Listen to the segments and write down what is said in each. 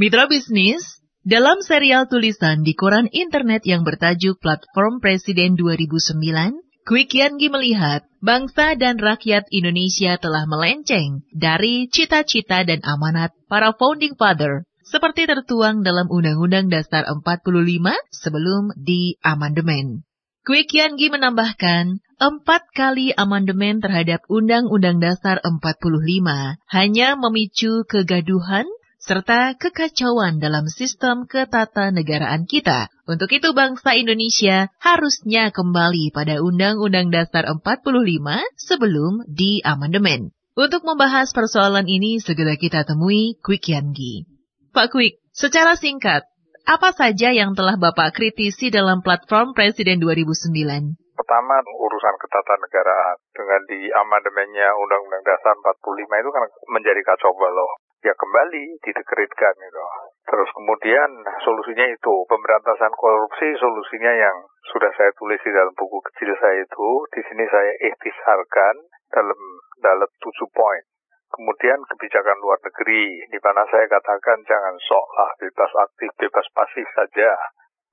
Mitra bisnis, dalam serial tulisan di koran internet yang bertajuk Platform Presiden 2009, Quick Yangi melihat bangsa dan rakyat Indonesia telah melenceng dari cita-cita dan amanat para founding father seperti tertuang dalam Undang-Undang Dasar 45 sebelum di amandemen. Quick Yangi menambahkan, empat kali amandemen terhadap Undang-Undang Dasar 45 hanya memicu kegaduhan serta kekacauan dalam sistem ketatanegaraan kita. Untuk itu bangsa Indonesia harusnya kembali pada Undang-Undang Dasar 45 sebelum di amandemen. Untuk membahas persoalan ini segera kita temui Quick Yangi. Pak Quick, secara singkat, apa saja yang telah Bapak kritisi dalam platform Presiden 2009? Pertama, urusan ketatanegaraan. Dengan di amandemennya Undang-Undang Dasar 45 itu kan menjadi kacau balau ya kembali didekretkan gitu. Terus kemudian solusinya itu pemberantasan korupsi solusinya yang sudah saya tulis di dalam buku kecil saya itu di sini saya ikhtisarkan dalam dalam tujuh poin. Kemudian kebijakan luar negeri, di mana saya katakan jangan sok lah bebas aktif, bebas pasif saja.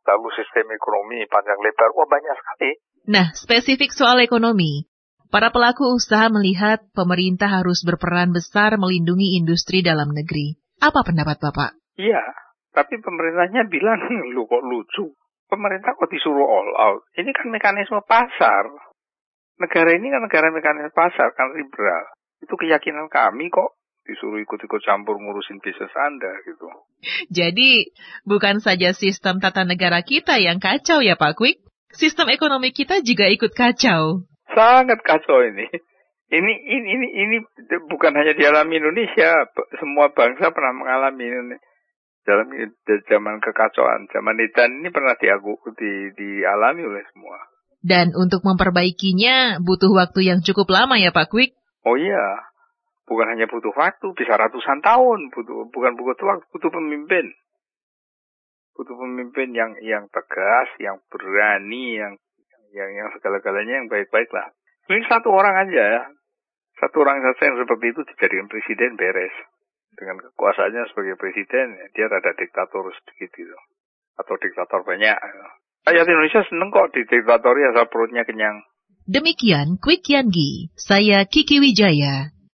Lalu sistem ekonomi panjang lebar, wah banyak sekali. Nah, spesifik soal ekonomi, Para pelaku usaha melihat pemerintah harus berperan besar melindungi industri dalam negeri. Apa pendapat Bapak? Iya, tapi pemerintahnya bilang, lu kok lucu. Pemerintah kok disuruh all out? Ini kan mekanisme pasar. Negara ini kan negara mekanisme pasar, kan liberal. Itu keyakinan kami kok disuruh ikut-ikut campur ngurusin bisnis Anda gitu. Jadi, bukan saja sistem tata negara kita yang kacau ya Pak Quick, sistem ekonomi kita juga ikut kacau sangat kacau ini. Ini ini ini ini bukan hanya dialami Indonesia, semua bangsa pernah mengalami ini dalam zaman kekacauan, zaman Nidan ini pernah diaku, di, dialami oleh semua. Dan untuk memperbaikinya butuh waktu yang cukup lama ya Pak Kwik? Oh iya, bukan hanya butuh waktu, bisa ratusan tahun, butuh bukan butuh waktu, butuh pemimpin. Butuh pemimpin yang yang tegas, yang berani, yang yang yang segala-galanya yang baik-baik lah. Ini satu orang aja ya. Satu orang saja yang seperti itu dijadikan presiden beres. Dengan kekuasaannya sebagai presiden, dia rada diktator sedikit gitu. Atau diktator banyak. Rakyat Indonesia seneng kok di diktatori asal perutnya kenyang. Demikian Quick Yangi, saya Kiki Wijaya.